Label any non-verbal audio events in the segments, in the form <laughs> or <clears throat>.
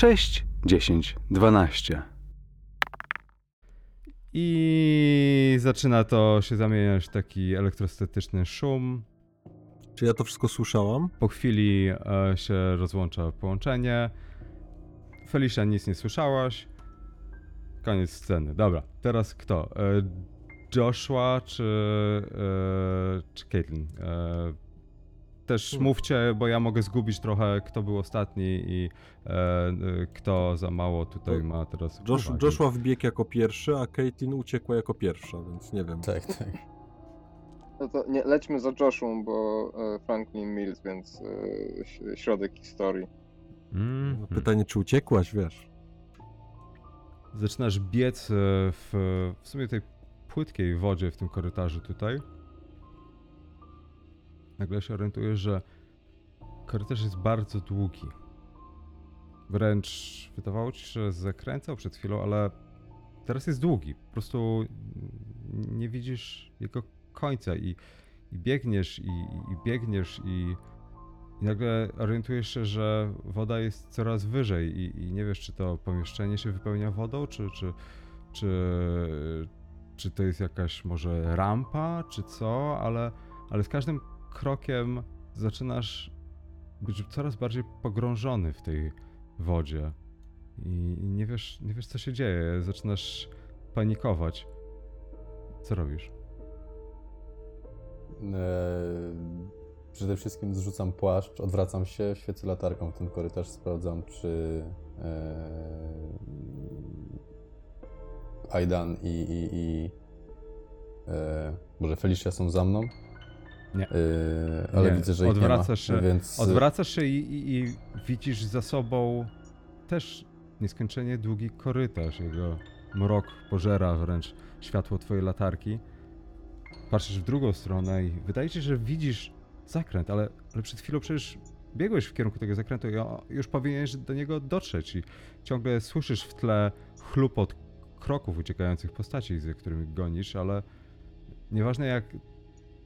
6, 10, 12. I zaczyna to się zamieniać w taki elektrostatyczny szum. Czy ja to wszystko słyszałam? Po chwili e, się rozłącza połączenie. Felicia nic nie słyszałaś. Koniec sceny. Dobra, teraz kto? E, Joshua czy, e, czy Caitlyn? E, też Hmm. mówcie, bo ja mogę zgubić trochę, kto był ostatni i e, e, kto za mało tutaj To ma teraz. Josh, uwagi. Joshua wbiegł jako pierwszy, a Caitlyn uciekła jako pierwsza, więc nie wiem. Tak, tak. No to nie, lećmy za Joshua, bo e, Franklin Mills, więc e, środek historii. No, Pytanie, czy uciekłaś, wiesz? Zaczynasz biec e, w, w sumie tej płytkiej wodzie w tym korytarzu tutaj. Nagle się orientujesz, że korytarz jest bardzo długi. Wręcz wydawało ci się, że zakręcał przed chwilą, ale teraz jest długi. Po prostu nie widzisz jego końca i, i biegniesz i, i biegniesz i, i nagle orientujesz się, że woda jest coraz wyżej i, i nie wiesz, czy to pomieszczenie się wypełnia wodą, czy, czy, czy, czy to jest jakaś może rampa, czy co, ale, ale z każdym krokiem zaczynasz być coraz bardziej pogrążony w tej wodzie i, nie, wiesz, nie wiesz, co się dzieje. Zaczynasz panikować. Co robisz? Eee, przede wszystkim zrzucam płaszcz, odwracam się, świecę latarką w ten korytarz, sprawdzam, czy eee, Aidan i, i, i eee, może Felicia są za mną. Nie. Eee, ale Nie, widzę, że ich odwracasz nie ma, się- więc Odwracasz się i, i, i widzisz za sobą też nieskończenie długi korytarz. Jego mrok pożera wręcz światło twojej latarki. Patrzysz w drugą stronę i wydaje ci się, że widzisz zakręt, ale, ale przed chwilą przecież biegłeś w kierunku tego zakrętu i już powinieneś do niego dotrzeć i ciągle słyszysz w tle chlupot kroków uciekających postaci, za którymi gonisz, ale nieważne jak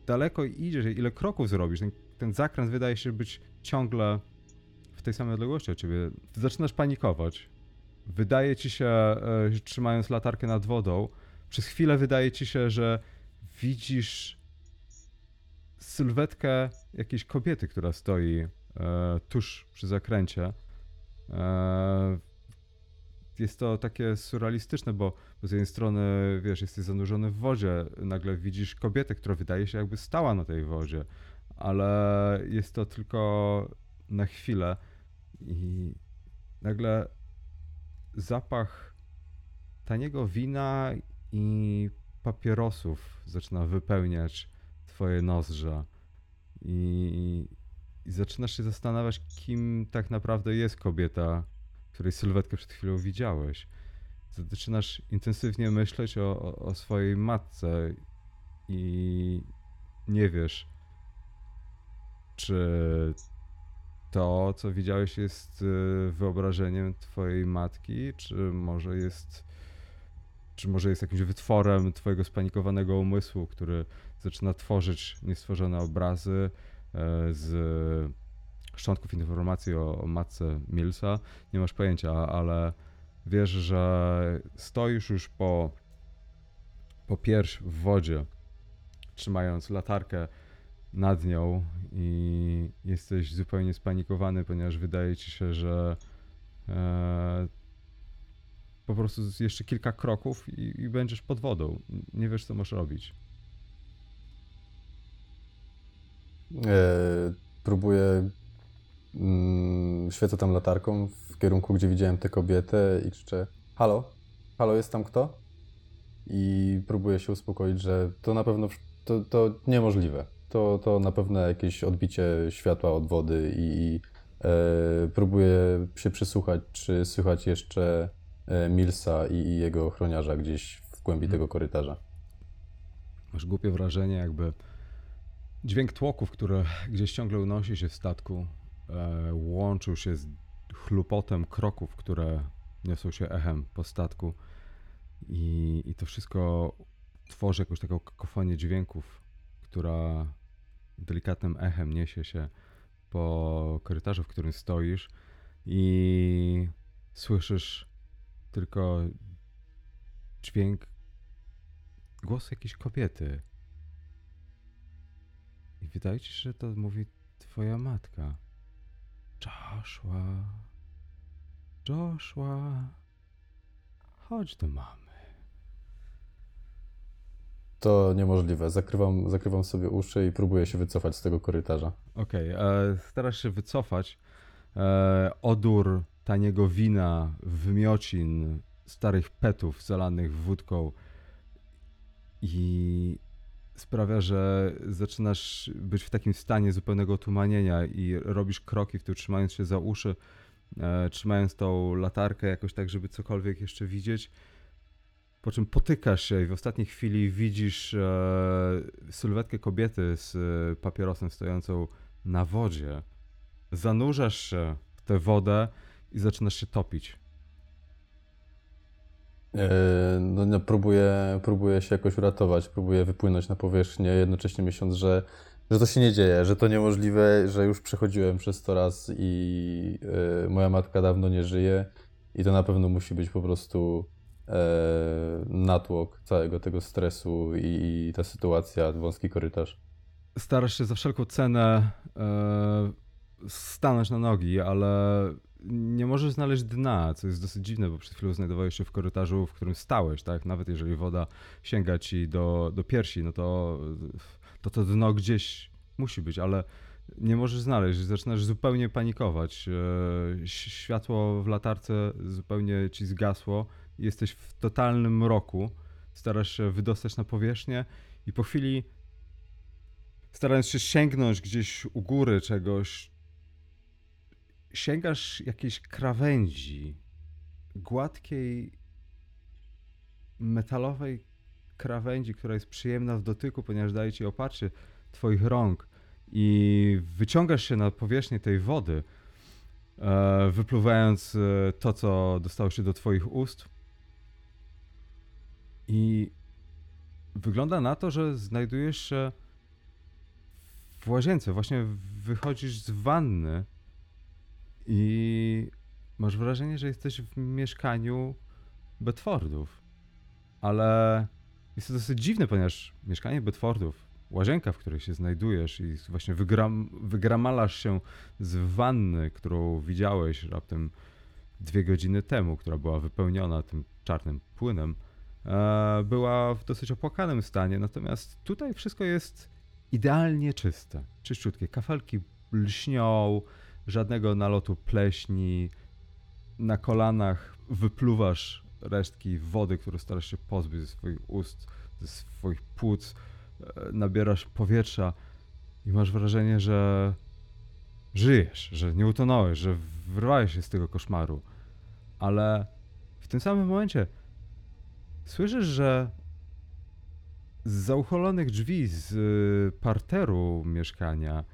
daleko idziesz, ile kroków zrobisz, ten, ten zakręt wydaje się być ciągle w tej samej odległości od ciebie. Zaczynasz panikować. Wydaje ci się, e, trzymając latarkę nad wodą, przez chwilę wydaje ci się, że widzisz sylwetkę jakiejś kobiety, która stoi e, tuż przy zakręcie. E, jest to takie surrealistyczne, bo, z jednej strony, wiesz, jesteś zanurzony w wodzie, nagle widzisz kobietę, która wydaje się jakby stała na tej wodzie, ale jest to tylko na chwilę i nagle zapach taniego wina i papierosów zaczyna wypełniać twoje nozdrza. I, i zaczynasz się zastanawiać, kim tak naprawdę jest kobieta, której sylwetkę przed chwilą widziałeś. Zaczynasz intensywnie myśleć o, o, o swojej matce i nie wiesz, czy to, co widziałeś, jest y, wyobrażeniem twojej matki, czy może jest, czy może jest jakimś wytworem twojego spanikowanego umysłu, który zaczyna tworzyć niestworzone obrazy e, z szczątków informacji o, matce Millsa. Nie masz pojęcia, ale wiesz, że stoisz już po, po pierś w wodzie, trzymając latarkę nad nią i jesteś zupełnie spanikowany, ponieważ wydaje ci się, że e, po prostu jeszcze kilka kroków i, i będziesz pod wodą. Nie wiesz, co masz robić. Eee, próbuję. Mm, świecę tam latarką w kierunku, gdzie widziałem tę kobietę i krzyczę: Halo? Halo, jest tam kto? I próbuję się uspokoić, że to na pewno to, to niemożliwe. To, to na pewno jakieś odbicie światła od wody i, e, próbuję się przysłuchać, czy słychać jeszcze e, Millsa i, i jego ochroniarza gdzieś w głębi tego korytarza. Masz głupie wrażenie, jakby dźwięk tłoków, które gdzieś ciągle unosi się w statku, łączył się z chlupotem kroków, które niosą się echem po statku. I, I to wszystko tworzy jakąś taką kakofonię dźwięków, która delikatnym echem niesie się po korytarzu, w którym stoisz. I słyszysz tylko dźwięk głosu jakiejś kobiety. I wydaje ci się, że to mówi twoja matka. Joshua, Joshua, chodź do mamy. To niemożliwe. Zakrywam, zakrywam sobie uszy i próbuję się wycofać z tego korytarza. Okej, e, starasz się wycofać. E, odór taniego wina, wymiocin, starych petów zalanych wódką i sprawia, że zaczynasz być w takim stanie zupełnego otumanienia i robisz kroki w tył, trzymając się za uszy, e, trzymając tą latarkę jakoś tak, żeby cokolwiek jeszcze widzieć. Po czym potykasz się i w ostatniej chwili widzisz e, sylwetkę kobiety z e, papierosem stojącą na wodzie. Zanurzasz się w tę wodę i zaczynasz się topić. E, No, no, próbuję, próbuję się jakoś uratować, próbuję wypłynąć na powierzchnię, jednocześnie myśląc, że, że to się nie dzieje, że to niemożliwe, że już przechodziłem przez to raz i e, moja matka dawno nie żyje i to na pewno musi być po prostu e, natłok całego tego stresu i, i ta sytuacja, wąski korytarz. Starasz się za wszelką cenę e, stanąć na nogi, ale nie możesz znaleźć dna, co jest dosyć dziwne, bo przed chwilą znajdowałeś się w korytarzu, w którym stałeś, tak? Nawet jeżeli woda sięga ci do, do piersi, no to, to to dno gdzieś musi być, ale nie możesz znaleźć, zaczynasz zupełnie panikować. E, światło w latarce zupełnie ci zgasło, jesteś w totalnym mroku, starasz się wydostać na powierzchnię i po chwili starając się sięgnąć gdzieś u góry czegoś, sięgasz jakiejś krawędzi, gładkiej, metalowej krawędzi, która jest przyjemna w dotyku, ponieważ daje ci oparcie twoich rąk i wyciągasz się na powierzchnię tej wody, e, wypluwając e, to, co dostało się do twoich ust. I wygląda na to, że znajdujesz się w łazience. Właśnie wychodzisz z wanny i masz wrażenie, że jesteś w mieszkaniu Bedfordów. Ale jest to dosyć dziwne, ponieważ mieszkanie Bedfordów, łazienka, w której się znajdujesz i właśnie wygram, wygramalasz się z wanny, którą widziałeś raptem dwie godziny temu, która była wypełniona tym czarnym płynem, e, była w dosyć opłakanym stanie. Natomiast tutaj wszystko jest idealnie czyste, czyściutkie. Kafelki lśnią, żadnego nalotu pleśni. Na kolanach wypluwasz resztki wody, które starasz się pozbyć ze swoich ust, ze swoich płuc. E, Nabierasz powietrza i masz wrażenie, że żyjesz, że nie utonąłeś, że wyrwałeś się z tego koszmaru. Ale w tym samym momencie słyszysz, że z zaucholonych drzwi z y, parteru mieszkania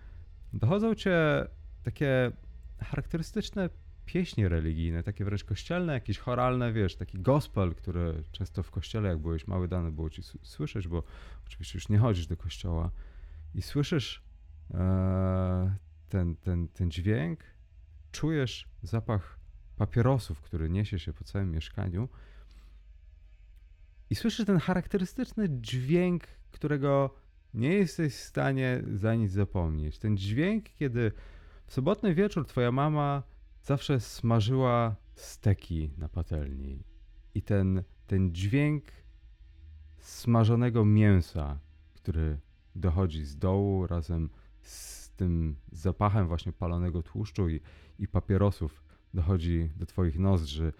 dochodzą cię takie charakterystyczne pieśni religijne, takie wręcz kościelne, jakieś choralne, wiesz, taki gospel, który często w kościele, jak byłeś mały, dane było ci słyszeć, bo oczywiście już nie chodzisz do kościoła i słyszysz e, ten, ten, ten dźwięk, czujesz zapach papierosów, który niesie się po całym mieszkaniu i słyszysz ten charakterystyczny dźwięk, którego nie jesteś w stanie za nic zapomnieć. Ten dźwięk, kiedy w sobotny wieczór twoja mama zawsze smażyła steki na patelni. I ten, ten dźwięk smażonego mięsa, który dochodzi z dołu razem z tym zapachem właśnie palonego tłuszczu i, i papierosów, dochodzi do twoich nozdrzy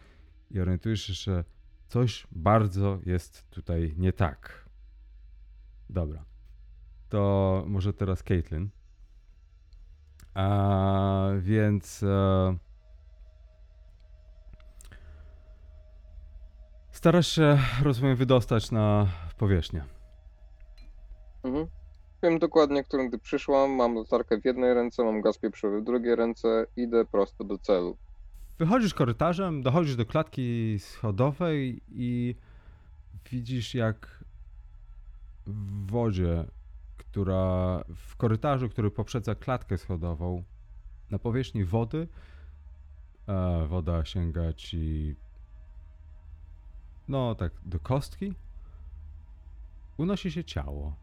i orientujesz się, że coś bardzo jest tutaj nie tak. Dobra. To może teraz Caitlyn. A więc. E, starasz się, rozumiem, wydostać na powierzchnię. Mhm. Wiem dokładnie, którędy przyszłam. Mam latarkę w jednej ręce, mam gaz pieprzowy w drugiej ręce. Idę prosto do celu. Wychodzisz korytarzem, dochodzisz do klatki schodowej i widzisz, jak w wodzie, która w korytarzu, który poprzedza klatkę schodową, na powierzchni wody e, woda sięga ci no tak do kostki. Unosi się ciało.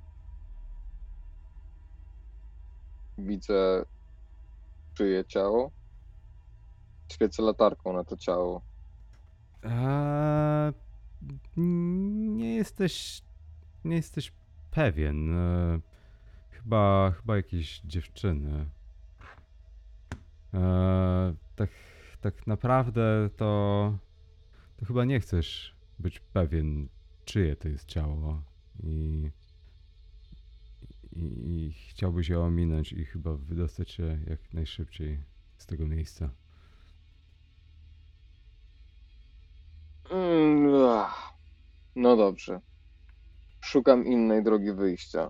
Widzę czyje ciało. Świecę latarką na to ciało. Eee, nie jesteś. Nie jesteś pewien. Eee, chyba, chyba jakiejś dziewczyny. Eee, tak, tak naprawdę to. To chyba nie chcesz być pewien, czyje to jest ciało. I. I, i chciałbyś je ominąć i chyba wydostać się jak najszybciej z tego miejsca. Mm. No dobrze. Szukam innej drogi wyjścia.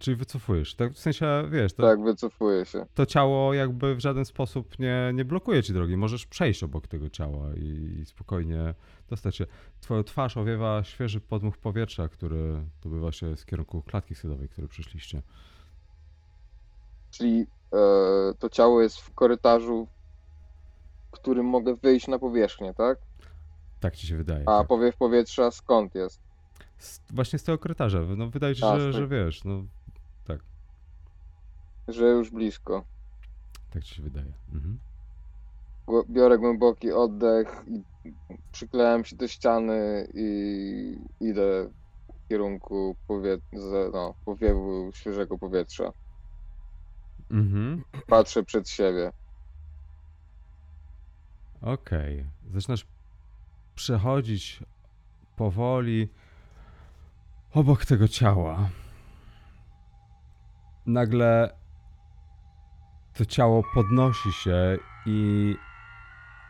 Czyli wycofujesz. Tak, w sensie, wiesz, to, Tak, wycofuję się. to ciało jakby w żaden sposób nie, nie blokuje ci drogi. Możesz przejść obok tego ciała i, i spokojnie dostać się. Twoją twarz owiewa świeży podmuch powietrza, który dobywa się z kierunku klatki schodowej, który przyszliście. Czyli e, to ciało jest w korytarzu, w którym mogę wyjść na powierzchnię, tak? Tak ci się wydaje. A tak. powiew powietrza skąd jest? Z, właśnie z tego korytarza. No, wydaje się, A, że, że tego. wiesz, no Że już blisko. tak ci się wydaje. Mhm. Biorę głęboki oddech i przyklejam się do ściany i idę w kierunku powie- z- no, powiewu świeżego powietrza. Mhm. Patrzę przed siebie. Okej. Zaczynasz przechodzić powoli obok tego ciała. Nagle to ciało podnosi się i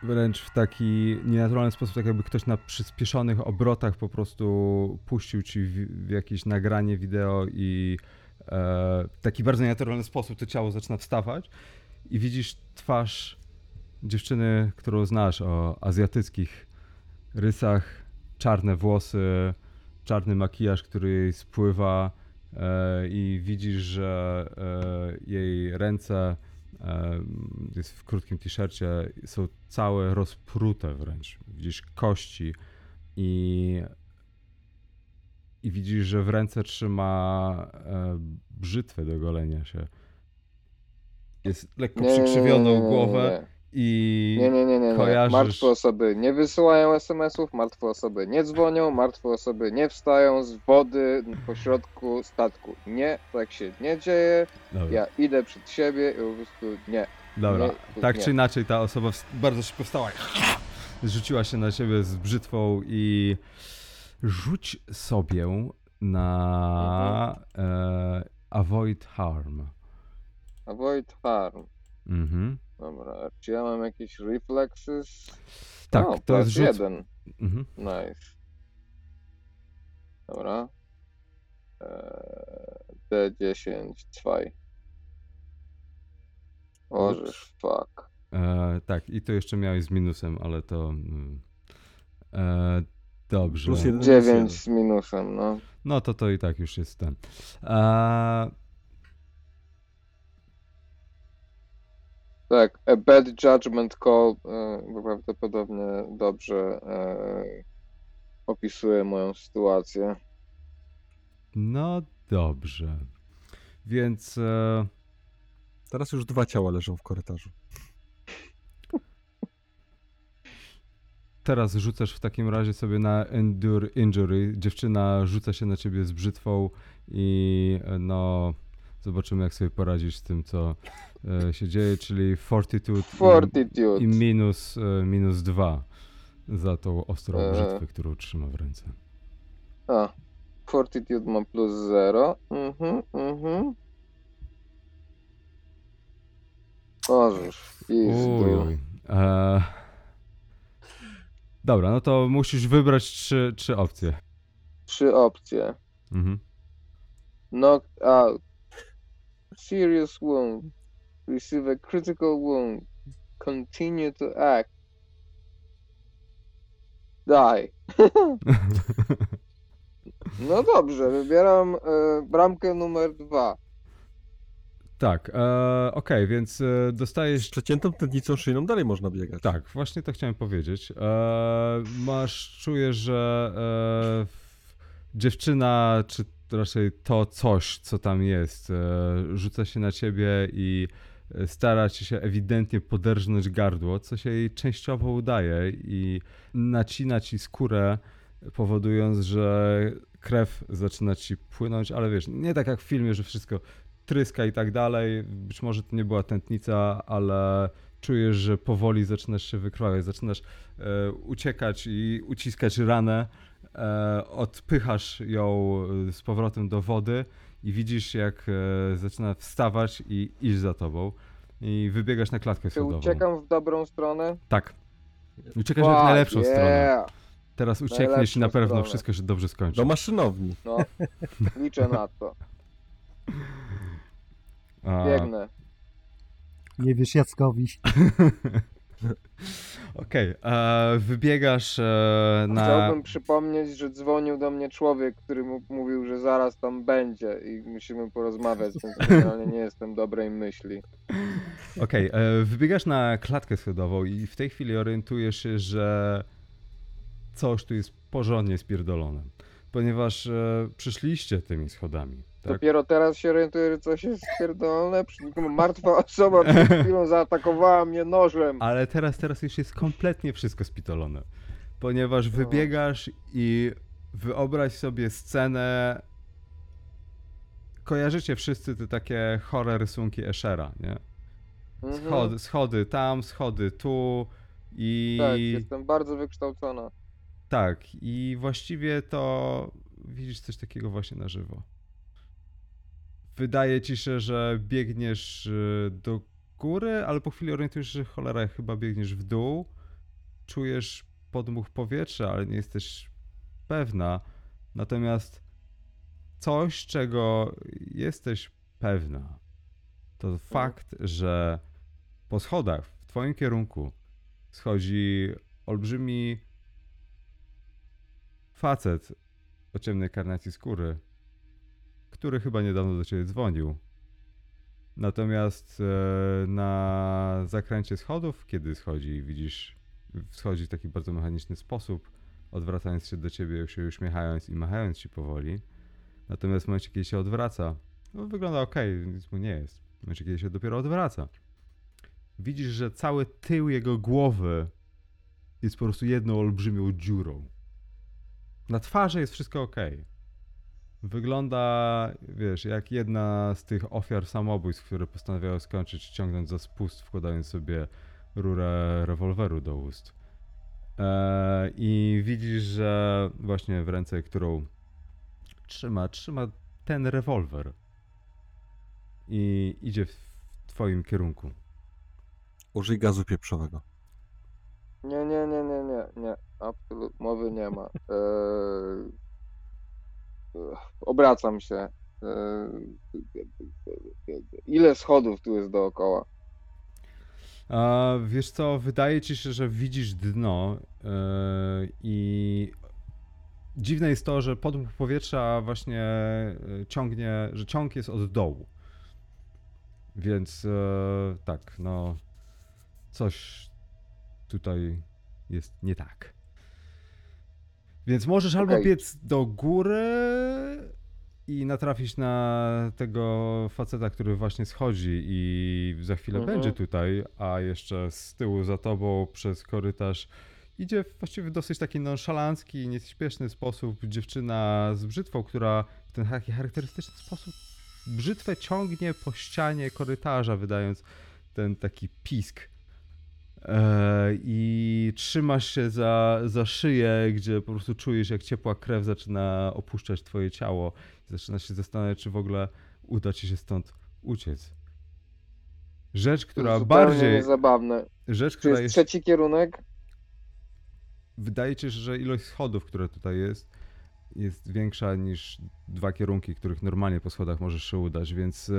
wręcz w taki nienaturalny sposób, tak jakby ktoś na przyspieszonych obrotach po prostu puścił ci w, w jakieś nagranie wideo i e, w taki bardzo nienaturalny sposób to ciało zaczyna wstawać i widzisz twarz dziewczyny, którą znasz o azjatyckich rysach, czarne włosy, czarny makijaż, który jej spływa e, i widzisz, że e, jej ręce jest w krótkim t-shircie, są całe rozprute wręcz. Widzisz kości i i widzisz, że w ręce trzyma e, brzytwę do golenia się. Jest lekko przykrzywioną głowę i Nie, nie, nie, nie, nie. kojarzysz- Martwe osoby nie wysyłają SMS-ów, martwe osoby nie dzwonią, martwe osoby nie wstają z wody po środku statku. Nie, tak się nie dzieje. Dobra. Ja idę przed siebie i po prostu nie. Dobra, Nie, tak nie. czy inaczej ta osoba bardzo szybko wstała i rzuciła się na siebie z brzytwą i rzuć sobie na e, avoid harm. Avoid harm. Mhm. Dobra, czy ja mam jakieś reflexes? Tak, o, to jest rzut. jeden. Mhm. Nice. Dobra. Eee, D10, 2. Możesz, fuck. E, tak, i to jeszcze miałeś z minusem, ale to. E, dobrze. Plus jeden. 9 z minusem, no. No to to i tak już jest ten. E, Tak, a bad judgment call e, prawdopodobnie dobrze e, opisuje moją sytuację. no dobrze. Więc. E, Teraz już dwa ciała leżą w korytarzu. Teraz rzucasz w takim razie sobie na Endure Injury. Dziewczyna rzuca się na ciebie z brzytwą i e, no zobaczymy jak sobie poradzisz z tym co e, się dzieje, czyli Fortitude i, Fortitude. i minus, e, minus dwa za tą ostrą E. brzytwę, którą trzyma w ręce. A, Fortitude mam plus 0. Mhm, mhm. Możesz. Uj. E, dobra, no to musisz wybrać trzy, trzy opcje. Trzy opcje. Mhm. Knocked out. Serious wound. Receive a critical wound. Continue to act. Die. <laughs> No dobrze, wybieram e, bramkę numer dwa. Tak, e, okej, więc e, Z dostajesz przeciętą tętnicą szyjną dalej można biegać. Tak, właśnie to chciałem powiedzieć. E, masz, czujesz, że e, dziewczyna, czy raczej to coś, co tam jest, e, rzuca się na ciebie i e, stara ci się ewidentnie poderżnąć gardło, co się jej częściowo udaje i nacina ci skórę, powodując, że krew zaczyna ci płynąć, ale wiesz, nie tak jak w filmie, że wszystko tryska i tak dalej. Być może to nie była tętnica, ale czujesz, że powoli zaczynasz się wykrwawiać, zaczynasz e, uciekać i uciskać ranę, odpychasz ją e, z powrotem do wody i widzisz, jak e, zaczyna wstawać i iść za tobą. I wybiegasz na klatkę Czy schodową. uciekam w dobrą stronę? Tak. Uciekasz Fuck, najlepszą stronę. yeah. Teraz uciekniesz i na Najlepszą pewno stronę. wszystko się dobrze skończy. Do maszynowni. No, liczę na to. A, Biegnę. Nie wiesz Jackowi. <laughs> Okej, e, wybiegasz e, na... Chciałbym przypomnieć, że dzwonił do mnie człowiek, który mu mówił, że zaraz tam będzie i musimy porozmawiać, więc generalnie nie jestem dobrej myśli. Okej, e, wybiegasz na klatkę schodową i w tej chwili orientujesz się, że coś tu jest porządnie spierdolone. Ponieważ e, przyszliście tymi schodami, tak? Dopiero teraz się orientuję, że coś jest spierdolone. Martwa osoba przed <laughs> chwilą zaatakowała mnie nożem. Ale teraz, teraz już jest kompletnie wszystko spitolone. Ponieważ wybiegasz i wyobraź sobie scenę. Kojarzycie wszyscy te takie chore rysunki Eschera, nie? Mhm. Schody, schody tam, schody tu i... Tak, jestem bardzo wykształcona. Tak, i właściwie to widzisz coś takiego właśnie na żywo. Wydaje ci się, że biegniesz y, do góry, ale po chwili orientujesz się, że cholera, chyba biegniesz w dół. Czujesz podmuch powietrza, ale nie jesteś pewna. Natomiast coś, czego jesteś pewna, to fakt, że po schodach w twoim kierunku schodzi olbrzymi facet o ciemnej karnacji skóry, który chyba niedawno do ciebie dzwonił. Natomiast e, na zakręcie schodów, kiedy schodzi, widzisz, schodzi w taki bardzo mechaniczny sposób, odwracając się do ciebie, się uśmiechając i machając ci powoli. Natomiast w momencie, kiedy się odwraca, no wygląda ok, nic mu nie jest. W momencie, kiedy się dopiero odwraca, widzisz, że cały tył jego głowy jest po prostu jedną olbrzymią dziurą. Na twarzy jest wszystko ok. Wygląda, wiesz, jak jedna z tych ofiar samobójstw, które postanawiały skończyć ciągnąc za spust, wkładając sobie rurę rewolweru do ust. Eee, I widzisz, że właśnie w ręce, którą trzyma, trzyma ten rewolwer. I idzie w twoim kierunku. Użyj gazu pieprzowego. Nie, nie, nie, nie, nie, nie. Absolutnie mowy nie ma. Eee, obracam się. Eee, ile schodów tu jest dookoła? A, wiesz co, wydaje ci się, że widzisz dno yy, i dziwne jest to, że podmuch powietrza właśnie yy, ciągnie, że ciąg jest od dołu. Więc yy, tak, no coś tutaj jest nie tak. Więc możesz albo Okej. biec do góry i natrafić na tego faceta, który właśnie schodzi i za chwilę Mhm. będzie tutaj, a jeszcze z tyłu za tobą przez korytarz idzie właściwie w dosyć taki nonszalancki, nieśpieszny sposób dziewczyna z brzytwą, która w ten taki charakterystyczny sposób brzytwę ciągnie po ścianie korytarza, wydając ten taki pisk. E, I trzymasz się za, za szyję, gdzie po prostu czujesz, jak ciepła krew zaczyna opuszczać twoje ciało. Zaczynasz się zastanawiać, czy w ogóle uda ci się stąd uciec. Rzecz, która Zupełnie bardziej. niezabawne. Rzecz, która jest jest. trzeci kierunek? Wydaje ci się, że ilość schodów, które tutaj jest, jest większa niż dwa kierunki, których normalnie po schodach możesz się udać, więc e,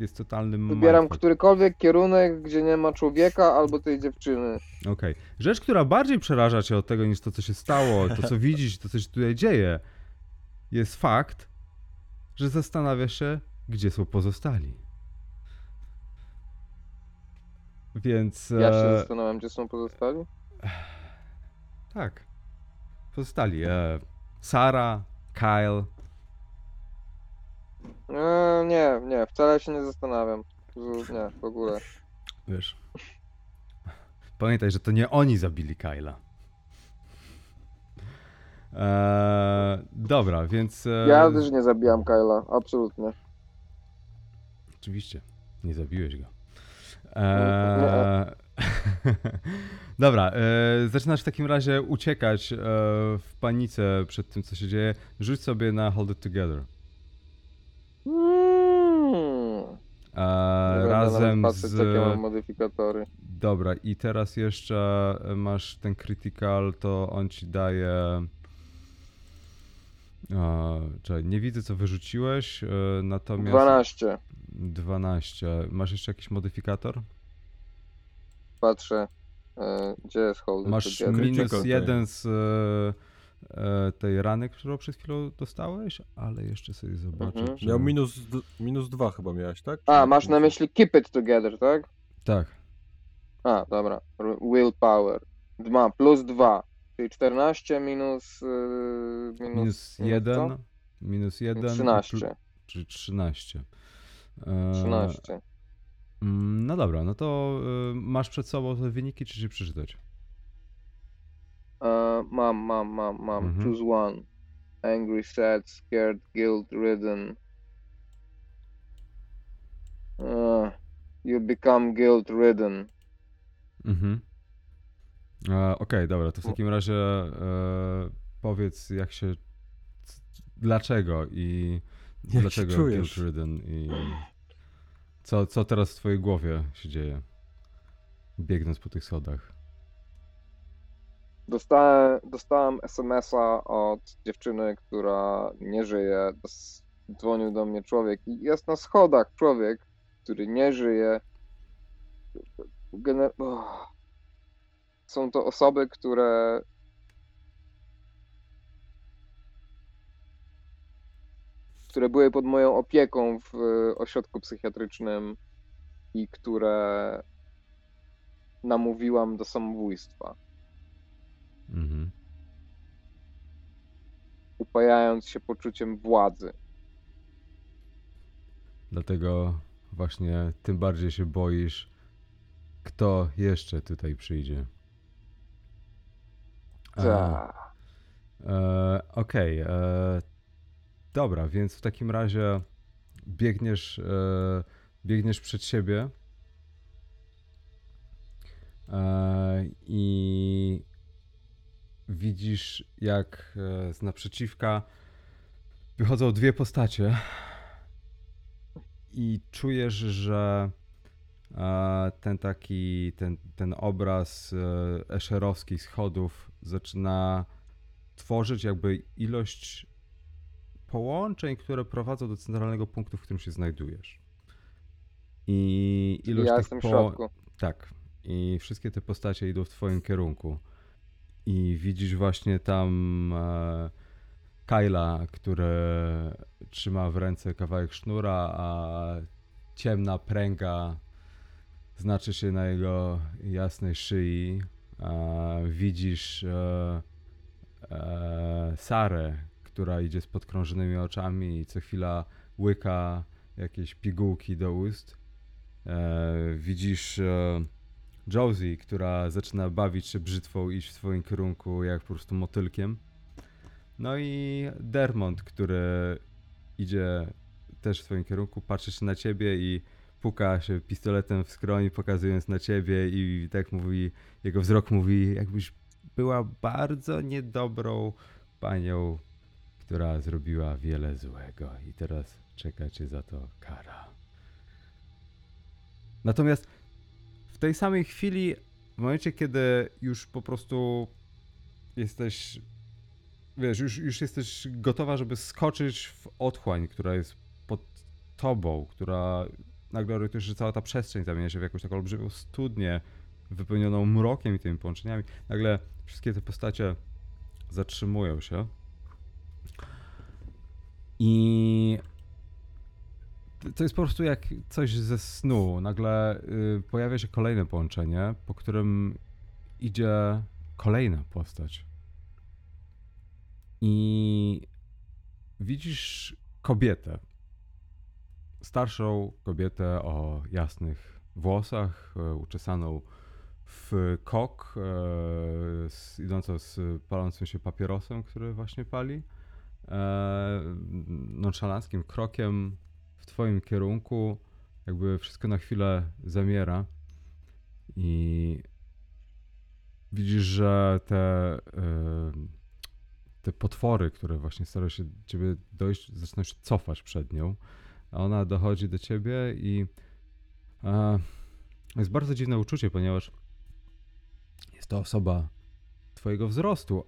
jest totalnym. Wybieram mindfuck. którykolwiek kierunek, gdzie nie ma człowieka albo tej dziewczyny. Okej. Okay. Rzecz, która bardziej przeraża cię od tego niż to, co się stało, to, co widzisz, to, co się tutaj dzieje, jest fakt, że zastanawiasz się, gdzie są pozostali. Więc. Ja się e, zastanawiam, gdzie są pozostali? Tak. Pozostali. E, Sara, Kyle, E, nie, nie, wcale się nie zastanawiam. Nie, w ogóle. Wiesz. Pamiętaj, że to nie oni zabili Kyla. E, dobra, więc. E, Ja też nie zabijam Kyla, absolutnie. Oczywiście, nie zabiłeś go. Eee, <laughs> Dobra, e, zaczynasz w takim razie uciekać e, w panice przed tym, co się dzieje. Rzuć sobie na Hold It Together. E, będę razem z... jakie mam modyfikatory. Dobra, i teraz jeszcze masz ten critical, to on ci daje... E, czekaj, nie widzę, co wyrzuciłeś, e, natomiast... 12. 12. Masz jeszcze jakiś modyfikator? Patrzę, e, gdzie jest hold Masz minus jeden z e, e, tej rany, którą przed chwilą dostałeś, ale jeszcze sobie zobaczę. Mhm. Czy... Miał minus, d- minus dwa chyba miałeś, tak? A, masz na myśli keep it together, tak? Tak. A, dobra. Willpower. Ma plus 2. Czyli 14 minus. Yy, minus, Minus co? 1. Minus 1. 13. Czy 13. E, 13. mm, No dobra, no to e, masz przed sobą te wyniki, czy ci przeczytać? E, mam, mam, mam, mam. Mhm. Choose one. Angry, sad, scared, guilt ridden. Uh, you become guilt ridden. Mhm. E, Okej, dobra, to w takim razie e, powiedz, jak się. Dlaczego i. Jak dlaczego czujesz? Guilt Ridden i. Co, co teraz w twojej głowie się dzieje? Biegnąc po tych schodach. Dostałem, dostałem SMS-a od dziewczyny, która nie żyje. Dzwonił do mnie człowiek i jest na schodach człowiek, który nie żyje. Gener-. Są to osoby, które które były pod moją opieką w e, ośrodku psychiatrycznym i które namówiłam do samobójstwa. Mhm. upajając się poczuciem władzy. Dlatego właśnie tym bardziej się boisz, kto jeszcze tutaj przyjdzie. E, Ta. E, Okej. e, Dobra, więc w takim razie biegniesz, e, biegniesz przed siebie e, i widzisz, jak e, z naprzeciwka wychodzą dwie postacie i czujesz, że e, ten taki, ten, ten obraz e, eszerowskich schodów zaczyna tworzyć jakby ilość połączeń, które prowadzą do centralnego punktu, w którym się znajdujesz. I ilość ja tych po... Tak. I wszystkie te postacie idą w twoim kierunku. I widzisz właśnie tam e, Kyla, który trzyma w ręce kawałek sznura, a ciemna pręga znaczy się na jego jasnej szyi. E, widzisz e, e, Sarę, która idzie z podkrążonymi oczami i co chwila łyka jakieś pigułki do ust. E, widzisz e, Josie, która zaczyna bawić się brzytwą i iść w swoim kierunku jak po prostu motylkiem. No i Dermont, który idzie też w swoim kierunku, patrzy się na ciebie i puka się pistoletem w skroń, pokazując na ciebie i tak mówi, jego wzrok mówi, jakbyś była bardzo niedobrą panią, która zrobiła wiele złego i teraz czeka cię za to kara. Natomiast tej samej chwili, w momencie, kiedy już po prostu jesteś, wiesz, już, już jesteś gotowa, żeby skoczyć w otchłań, która jest pod tobą, która nagle orientujesz, że cała ta przestrzeń zamienia się w jakąś taką olbrzymią studnię wypełnioną mrokiem i tymi połączeniami. Nagle wszystkie te postacie zatrzymują się. I to jest po prostu jak coś ze snu. Nagle y, pojawia się kolejne połączenie, po którym idzie kolejna postać. I widzisz kobietę. Starszą kobietę o jasnych włosach, e, uczesaną w kok, e, idącą z palącym się papierosem, który właśnie pali. E, krokiem twoim kierunku, jakby wszystko na chwilę zamiera i widzisz, że te, te potwory, które właśnie starają się ciebie dojść, zaczynają się cofać przed nią, a ona dochodzi do ciebie i jest bardzo dziwne uczucie, ponieważ jest to osoba twojego wzrostu,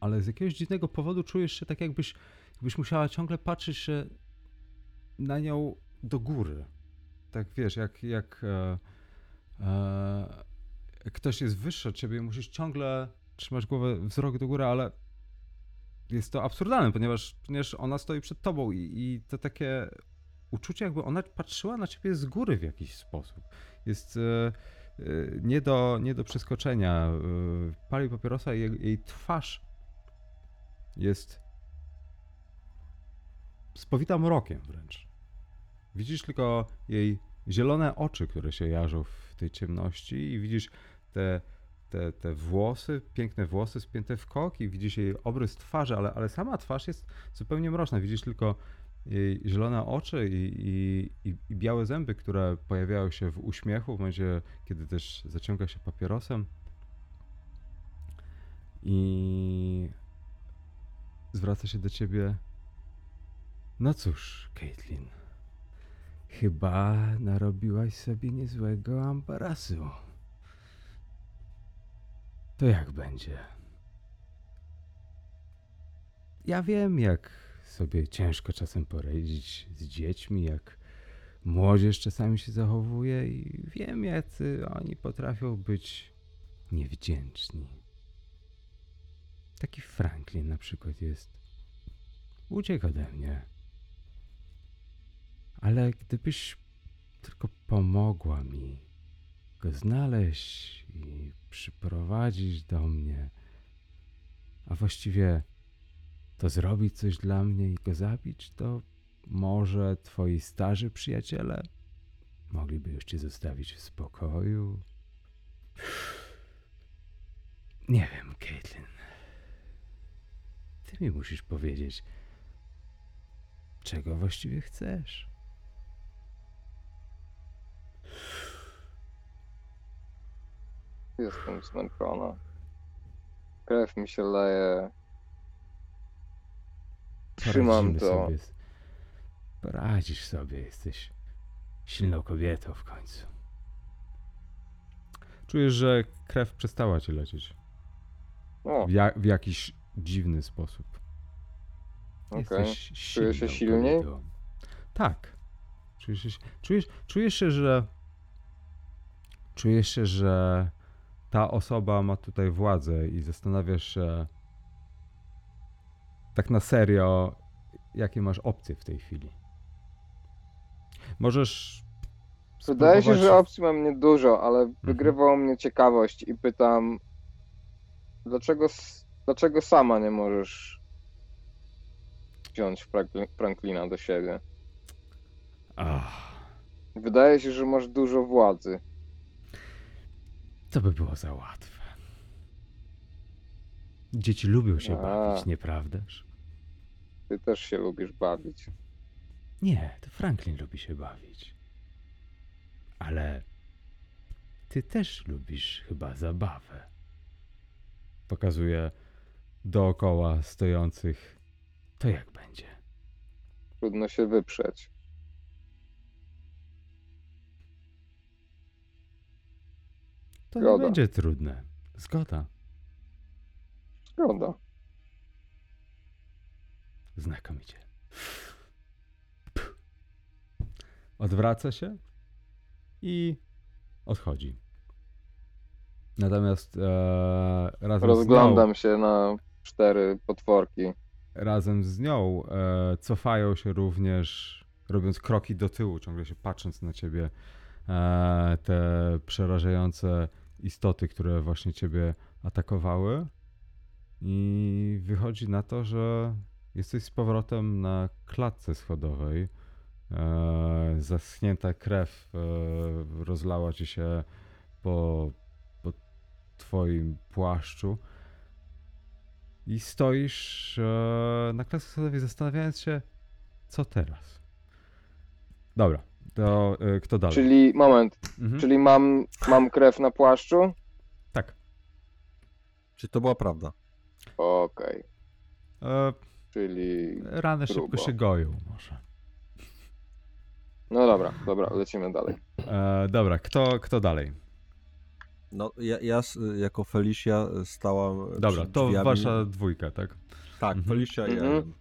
ale z jakiegoś dziwnego powodu czujesz się tak, jakbyś, jakbyś musiała ciągle patrzeć się na nią do góry. Tak wiesz, jak, jak e, e, ktoś jest wyższy od ciebie, musisz ciągle trzymać głowę, wzrok do góry, ale jest to absurdalne, ponieważ, ponieważ ona stoi przed tobą i, i to takie uczucie, jakby ona patrzyła na ciebie z góry w jakiś sposób. Jest e, e, nie, do, nie do przeskoczenia. E, pali papierosa i jej, jej twarz jest spowita mrokiem wręcz. Widzisz tylko jej zielone oczy, które się jarzą w tej ciemności i widzisz te, te, te włosy, piękne włosy spięte w kok i widzisz jej obrys twarzy, ale, ale sama twarz jest zupełnie mroczna. Widzisz tylko jej zielone oczy i, i, i, białe zęby, które pojawiają się w uśmiechu w momencie, kiedy też zaciąga się papierosem. I zwraca się do ciebie. No cóż, Caitlin. Chyba narobiłaś sobie niezłego ambarasu. To jak będzie? Ja wiem, jak sobie ciężko czasem poradzić z dziećmi, jak młodzież czasami się zachowuje i wiem, jacy oni potrafią być niewdzięczni. Taki Franklin na przykład jest. Uciekł ode mnie. Ale gdybyś tylko pomogła mi go znaleźć i przyprowadzić do mnie, a właściwie to zrobić coś dla mnie i go zabić, to może twoi starzy przyjaciele mogliby już cię zostawić w spokoju. Nie wiem, Caitlin. Ty mi musisz powiedzieć, czego właściwie chcesz. Jestem zmęczona. Krew mi się leje. Trzymam Poradzimy to. Sobie. Poradzisz sobie, jesteś silną kobietą w końcu. Czujesz, że krew przestała ci lecieć O, w, ja, w jakiś dziwny sposób. okej. Jesteś Czuję się silną silniej? kobietą. Tak. Czujesz się, czujesz, czujesz się, że czujesz się, że ta osoba ma tutaj władzę i zastanawiasz się tak na serio, jakie masz opcje w tej chwili. Możesz Wydaje się, że opcji mam niedużo, ale wygrywało mnie ciekawość i pytam, dlaczego, dlaczego sama nie możesz wziąć Frankli- Franklina do siebie? Ach, Wydaje się, że masz dużo władzy. To by było za łatwe. Dzieci lubią się A. bawić, nieprawdaż? Ty też się lubisz bawić. Nie, to Franklin lubi się bawić. Ale ty też lubisz chyba zabawę. Pokazuje dookoła stojących. To jak będzie? Trudno się wyprzeć. To nie Zgoda. będzie trudne. Zgoda. Zgoda. Znakomicie. Odwraca się i odchodzi. Natomiast e, razem z nią, Rozglądam się na cztery potworki. razem z nią e, cofają się również robiąc kroki do tyłu, ciągle się patrząc na ciebie, e, te przerażające istoty, które właśnie ciebie atakowały. I wychodzi na to, że jesteś z powrotem na klatce schodowej. E, zaschnięta krew e, rozlała ci się po, po twoim płaszczu. I stoisz e, na klatce schodowej, zastanawiając się, co teraz. Dobra, to e, kto dalej? Czyli, moment, Mhm. czyli mam, mam krew na płaszczu? Tak. Czy to była prawda? Okej, E, czyli... rany szybko Grubo. się goją, może. No dobra, dobra, lecimy dalej. E, dobra, kto, kto dalej? No, ja, ja jako Felicia stałam Dobra, to drzwiami. wasza dwójka, tak? Tak, Mhm. Felicia i Mhm.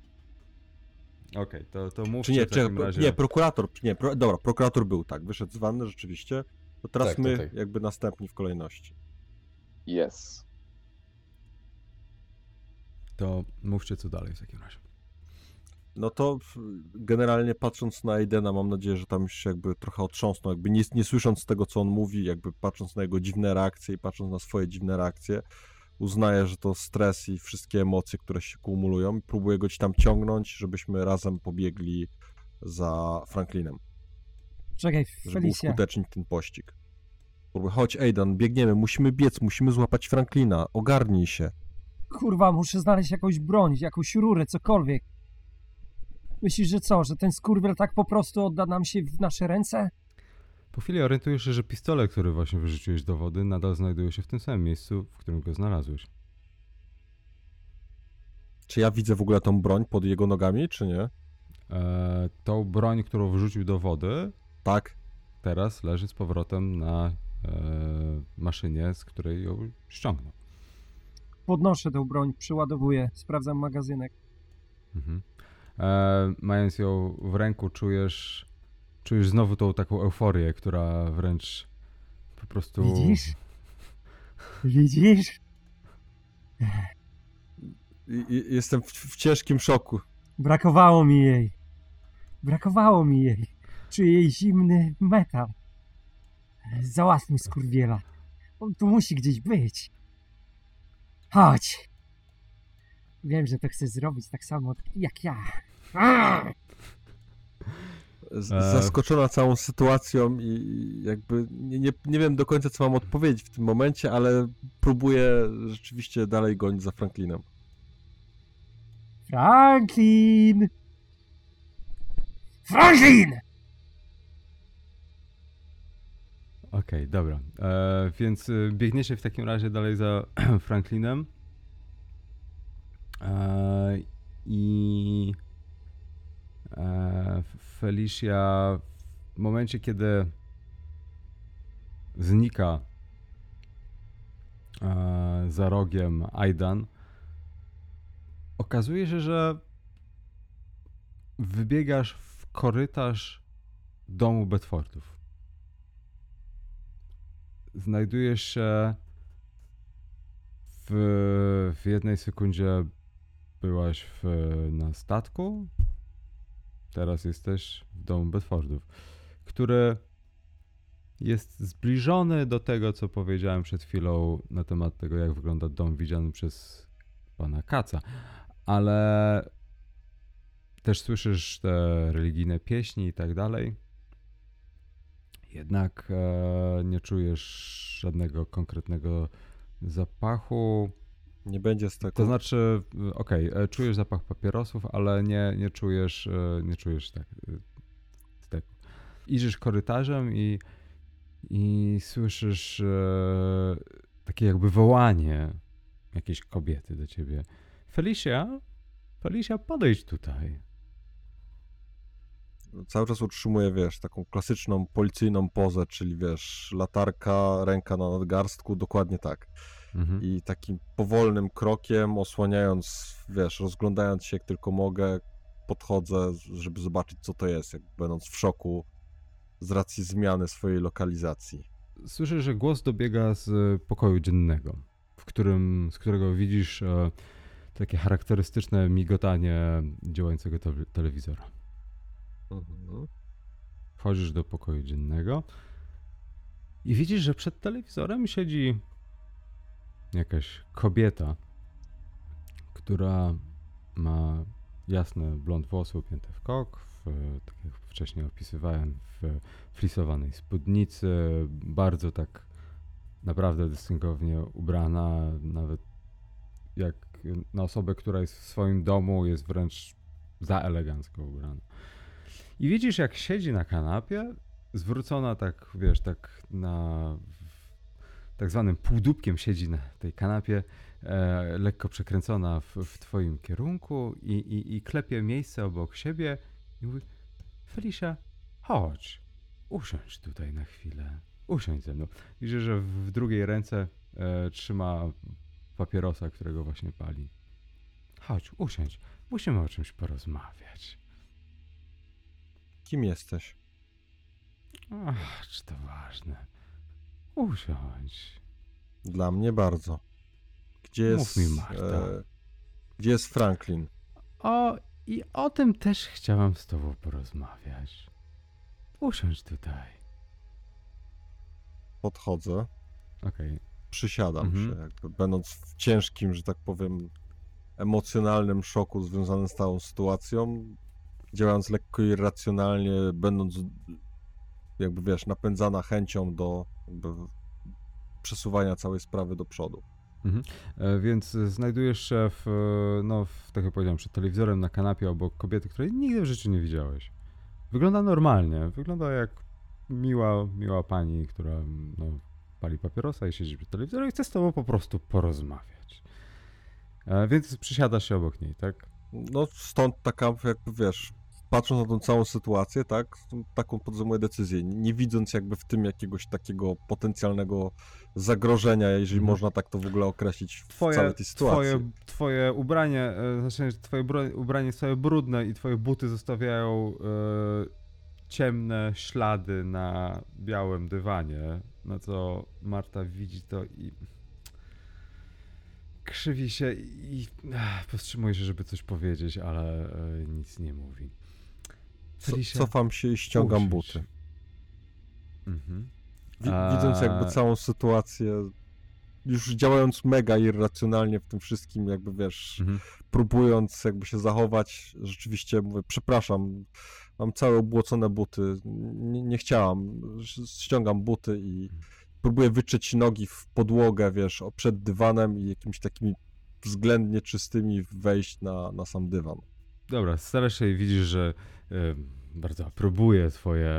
Okej, to, to mówcie Czy nie, w takim razie. nie, prokurator, nie, pro, dobra, prokurator był, tak, wyszedł z wanny rzeczywiście. To teraz Tak, my tak. jakby następni w kolejności. Yes. To mówcie co dalej w takim razie. No to generalnie patrząc na Aidena, mam nadzieję, że tam się jakby trochę otrząsnął, jakby nie, nie słysząc tego, co on mówi, jakby patrząc na jego dziwne reakcje i patrząc na swoje dziwne reakcje, uznaję, że to stres i wszystkie emocje, które się kumulują i próbuję go ci tam ciągnąć, żebyśmy razem pobiegli za Franklinem, Czekaj, żeby Felicia. uskutecznić ten pościg. Chodź Aidan, biegniemy, musimy biec, musimy złapać Franklina, ogarnij się. Kurwa, muszę znaleźć jakąś broń, jakąś rurę, cokolwiek. Myślisz, że co, że ten skurwiel tak po prostu odda nam się w nasze ręce? Po chwili orientujesz się, że pistolet, który właśnie wyrzuciłeś do wody, nadal znajduje się w tym samym miejscu, w którym go znalazłeś. Czy ja widzę w ogóle tą broń pod jego nogami, czy nie? E, tą broń, którą wrzucił do wody, Tak? teraz leży z powrotem na e, maszynie, z której ją ściągnął. Podnoszę tę broń, przyładowuję, sprawdzam magazynek. Mhm. E, mając ją w ręku, czujesz, czujesz znowu tą taką euforię, która wręcz po prostu. Widzisz? Widzisz? Jestem w, w ciężkim szoku. Brakowało mi jej. Brakowało mi jej. Czuję jej zimny metal. Załatwmy skurwiela. On tu musi gdzieś być. Chodź. Wiem, że to chcesz zrobić tak samo jak ja. Aaa! Z, E. zaskoczona całą sytuacją i jakby nie, nie, nie wiem do końca, co mam odpowiedzieć w tym momencie, ale próbuję rzeczywiście dalej gonić za Franklinem. Franklin! Franklin! Okej, dobra. E, więc y, biegniecie w takim razie dalej za <clears throat> Franklinem. E, I e, Felicia w momencie, kiedy znika e, za rogiem Aidan, okazuje się, że wybiegasz w korytarz domu Bedfordów. Znajdujesz się w, w jednej sekundzie byłaś w, na statku, teraz jesteś w domu Bedfordów, który jest zbliżony do tego, co powiedziałem przed chwilą na temat tego, jak wygląda dom widziany przez pana Kaca, ale też słyszysz te religijne pieśni i tak dalej. Jednak e, nie czujesz żadnego konkretnego zapachu. Nie będzie z tego. To znaczy, y, okej, e, czujesz zapach papierosów, ale nie, nie czujesz, e, nie czujesz tak, y, tego. Idziesz korytarzem i, i słyszysz e, takie jakby wołanie jakiejś kobiety do ciebie. Felicia? Felicia, podejdź tutaj. Cały czas utrzymuję, wiesz, taką klasyczną policyjną pozę, czyli wiesz, latarka, ręka na nadgarstku, dokładnie tak. Mhm. I takim powolnym krokiem, osłaniając, wiesz, rozglądając się jak tylko mogę, podchodzę, żeby zobaczyć, co to jest, jak będąc w szoku z racji zmiany swojej lokalizacji. Słyszysz, że głos dobiega z pokoju dziennego, w którym, z którego widzisz e, takie charakterystyczne migotanie działającego te- telewizora. Mhm. Wchodzisz do pokoju dziennego i widzisz, że przed telewizorem siedzi jakaś kobieta, która ma jasne blond włosy upięte w kok, w, tak jak wcześniej opisywałem, w flisowanej spódnicy, bardzo tak naprawdę dystynktownie ubrana, nawet jak na osobę, która jest w swoim domu, jest wręcz za elegancko ubrana. I widzisz, jak siedzi na kanapie, zwrócona tak, wiesz, tak na tak zwanym półdubkiem siedzi na tej kanapie, e, lekko przekręcona w, w twoim kierunku i, i, i klepie miejsce obok siebie i mówi Felicia, chodź, usiądź tutaj na chwilę, usiądź ze mną. Widzisz, że w, w drugiej ręce e, trzyma papierosa, którego właśnie pali. Chodź, usiądź, musimy o czymś porozmawiać. Kim jesteś? Ach, czy to ważne? Usiądź. Dla mnie bardzo. Gdzie Mów jest. mi, Marta. E, gdzie jest Franklin? O, i o tym też chciałam z tobą porozmawiać. Usiądź tutaj. Podchodzę, Okej. przysiadam Mhm. się, jakby będąc w ciężkim, że tak powiem, emocjonalnym szoku związanym z całą sytuacją, działając lekko irracjonalnie, będąc jakby wiesz, napędzana chęcią do przesuwania całej sprawy do przodu. E, Więc znajdujesz się w, e, no, w, tak jak powiedziałem, przed telewizorem na kanapie obok kobiety, której nigdy w życiu nie widziałeś. Wygląda normalnie. Wygląda jak miła, miła pani, która no, pali papierosa i siedzi przed telewizorem i chce z tobą po prostu porozmawiać. E, Więc przysiadasz się obok niej, tak? No stąd taka jakby wiesz, patrząc na tą całą sytuację, tak, taką podejmuję decyzję, nie, widząc jakby w tym jakiegoś takiego potencjalnego zagrożenia, jeżeli Mhm. można tak to w ogóle określić w całej tej sytuacji. Twoje, twoje ubranie, e, znaczy twoje ubranie jest całe brudne i twoje buty zostawiają e, ciemne ślady na białym dywanie, na co Marta widzi to i krzywi się i powstrzymuje się, żeby coś powiedzieć, ale e, nic nie mówi. Felicia, cofam się i ściągam usiądź. buty. Mhm. A- Widząc jakby całą sytuację, już działając mega irracjonalnie w tym wszystkim, jakby wiesz, Mhm. próbując jakby się zachować, rzeczywiście mówię, przepraszam, mam całe obłocone buty, nie, nie chciałam, ściągam buty i próbuję wyczyć nogi w podłogę, wiesz, przed dywanem i jakimiś takimi względnie czystymi wejść na, na sam dywan. Dobra, starasz się i widzisz, że e, bardzo aprobuje twoje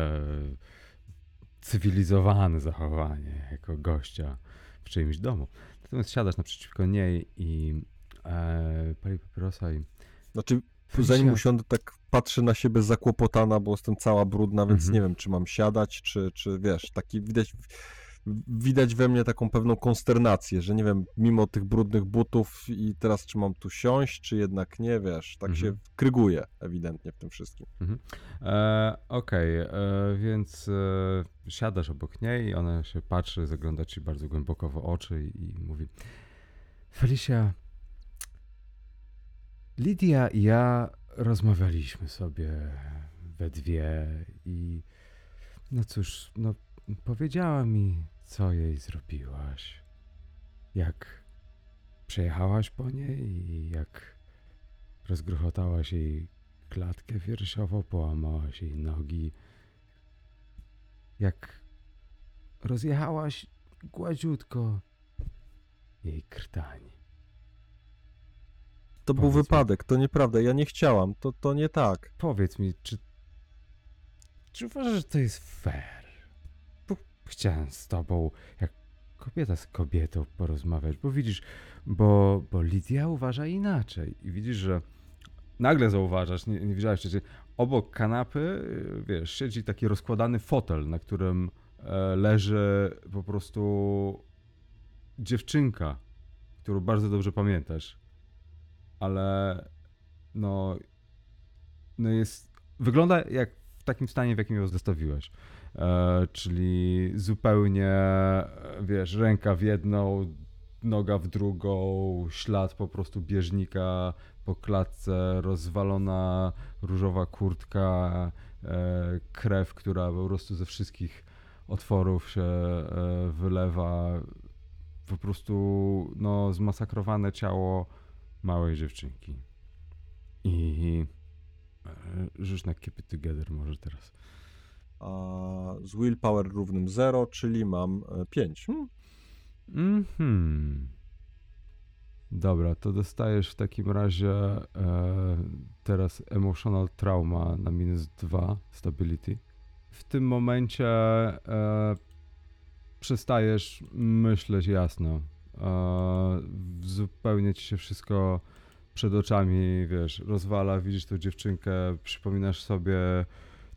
cywilizowane zachowanie jako gościa w czyimś domu. Natomiast siadasz naprzeciwko niej i e, pali papierosa i Znaczy, <laughs> zanim usiądę, tak patrzę na siebie zakłopotana, bo jestem cała brudna, więc Mhm. nie wiem, czy mam siadać, czy, czy wiesz, taki widać, widać we mnie taką pewną konsternację, że nie wiem, mimo tych brudnych butów i teraz czy mam tu siąść, czy jednak nie, wiesz, tak Mhm. się kryguje ewidentnie w tym wszystkim. E, Okej, e, więc e, siadasz obok niej i ona się patrzy, zagląda ci bardzo głęboko w oczy i, i mówi Felicia, Lidia i ja rozmawialiśmy sobie we dwie i no cóż, no powiedziała mi, co jej zrobiłaś. Jak przejechałaś po niej i jak rozgruchotałaś jej klatkę piersiową, połamałaś jej nogi. Jak rozjechałaś gładziutko jej krtań. To był Powiedz mi. wypadek, to nieprawda, ja nie chciałam, to, to nie tak. Powiedz mi, czy, czy uważasz, że to jest fair? Chciałem z tobą, jak kobieta z kobietą, porozmawiać, bo widzisz, bo, bo Lidia uważa inaczej. I widzisz, że nagle zauważasz, nie, nie widziałeś wcześniej, obok kanapy, wiesz, siedzi taki rozkładany fotel, na którym e, leży po prostu dziewczynka, którą bardzo dobrze pamiętasz, ale no, no jest, wygląda jak w takim stanie, w jakim ją zostawiłeś. E, czyli zupełnie, e, wiesz, ręka w jedną, noga w drugą, ślad po prostu bieżnika po klatce, rozwalona różowa kurtka, e, krew, która po prostu ze wszystkich otworów się wylewa. Po prostu no, zmasakrowane ciało małej dziewczynki. I rzuć na Keep It Together może teraz. Z willpower równym 0, czyli mam 5. Hmm. Mhm. Dobra, to dostajesz w takim razie e, teraz emotional trauma na minus 2 stability. W tym momencie e, przestajesz myśleć jasno. E, zupełnie ci się wszystko przed oczami, wiesz, rozwala, widzisz tą dziewczynkę, przypominasz sobie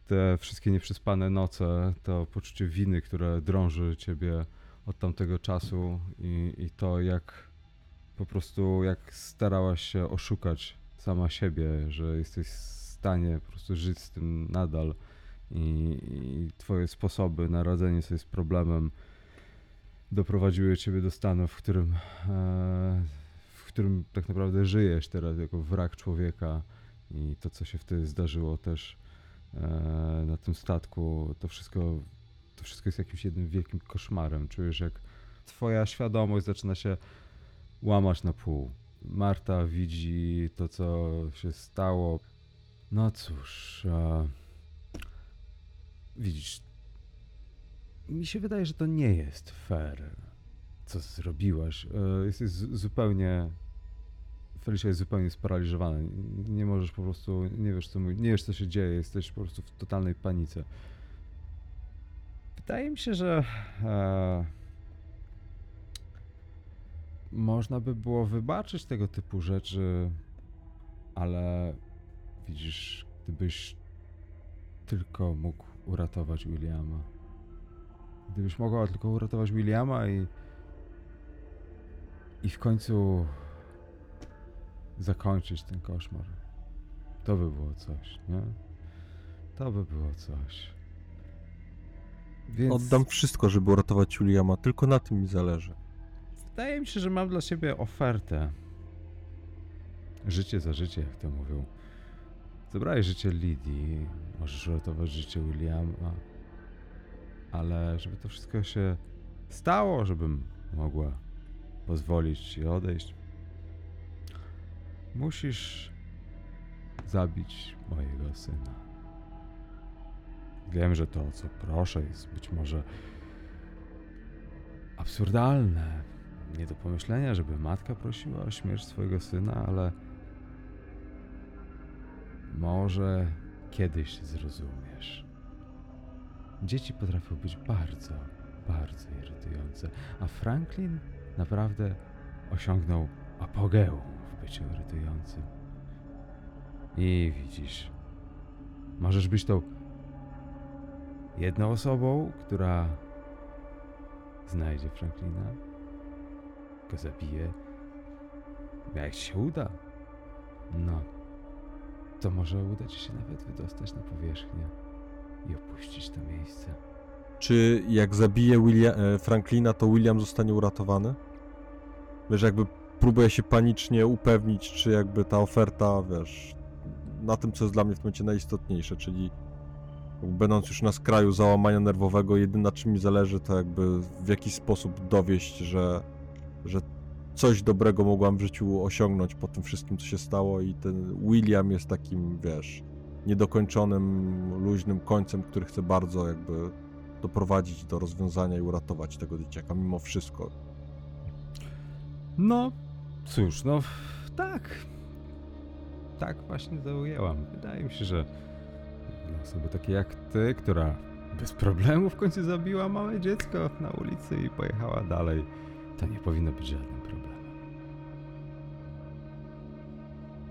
te wszystkie nieprzespane noce, to poczucie winy, które drąży ciebie od tamtego czasu i, i to jak po prostu jak starałaś się oszukać sama siebie, że jesteś w stanie po prostu żyć z tym nadal i, i twoje sposoby na radzenie sobie z problemem doprowadziły ciebie do stanu, w którym, e, w którym tak naprawdę żyjesz teraz jako wrak człowieka i to, co się wtedy zdarzyło też na tym statku, to wszystko to wszystko jest jakimś jednym wielkim koszmarem. Czujesz, jak twoja świadomość zaczyna się łamać na pół. Marta widzi to, co się stało. No cóż, e, widzisz, mi się wydaje, że to nie jest fair, co zrobiłaś. E, jesteś zupełnie. Felicia jest zupełnie sparaliżowana. Nie możesz po prostu, nie wiesz co, mówi- nie wiesz co się dzieje, jesteś po prostu w totalnej panice. Wydaje mi się, że e, można by było wybaczyć tego typu rzeczy, ale widzisz, gdybyś tylko mógł uratować Williama. Gdybyś mogła tylko uratować Williama i i w końcu zakończyć ten koszmar. To by było coś, nie? To by było coś. Więc Oddam wszystko, żeby uratować Juliama, tylko na tym mi zależy. wydaje mi się, że mam dla ciebie ofertę. Życie za życie, jak to mówią. Zabrałeś życie Lidii, możesz uratować życie Williama, ale żeby to wszystko się stało, żebym mogła pozwolić ci odejść, musisz zabić mojego syna. Wiem, że to, o co proszę, jest być może absurdalne, nie do pomyślenia, żeby matka prosiła o śmierć swojego syna, ale może kiedyś zrozumiesz. Dzieci potrafią być bardzo, bardzo irytujące, a Franklin naprawdę osiągnął apogeum byciu irytującym. I widzisz, możesz być tą jedną osobą, która znajdzie Franklina, go zabije. Jak się uda, no, to może uda ci się nawet wydostać na powierzchnię i opuścić to miejsce. Czy jak zabije Willia- e, Franklina, to William zostanie uratowany? Wiesz, jakby próbuję się panicznie upewnić, czy jakby ta oferta, wiesz, na tym, co jest dla mnie w tym momencie najistotniejsze, czyli będąc już na skraju załamania nerwowego, jedyne na czym mi zależy, to jakby w jakiś sposób dowieść, że, że coś dobrego mogłam w życiu osiągnąć po tym wszystkim, co się stało i ten William jest takim, wiesz, niedokończonym, luźnym końcem, który chce bardzo jakby doprowadzić do rozwiązania i uratować tego dzieciaka mimo wszystko. No, cóż, no tak. Tak właśnie to ujęłam. Wydaje mi się, że dla osoby takiej jak ty, która bez problemu w końcu zabiła małe dziecko na ulicy i pojechała dalej, to nie powinno być żadnym problemem.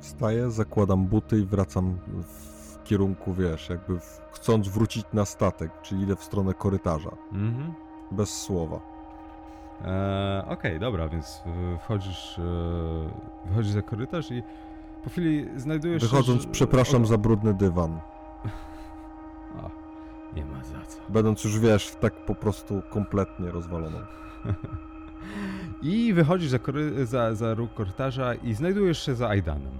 Wstaję, zakładam buty i wracam w kierunku, wiesz, jakby w, chcąc wrócić na statek, czyli idę w stronę korytarza, Mhm. bez słowa. Eee, Okej, dobra, więc wchodzisz, y, wychodzisz za korytarz i po chwili znajdujesz się, Wychodząc, że- przepraszam o- za brudny dywan. <laughs> O, nie ma za co. Będąc już, wiesz, tak po prostu kompletnie rozwaloną. <laughs> I wychodzisz za, kory- za, za róg korytarza i znajdujesz się za Aidanem.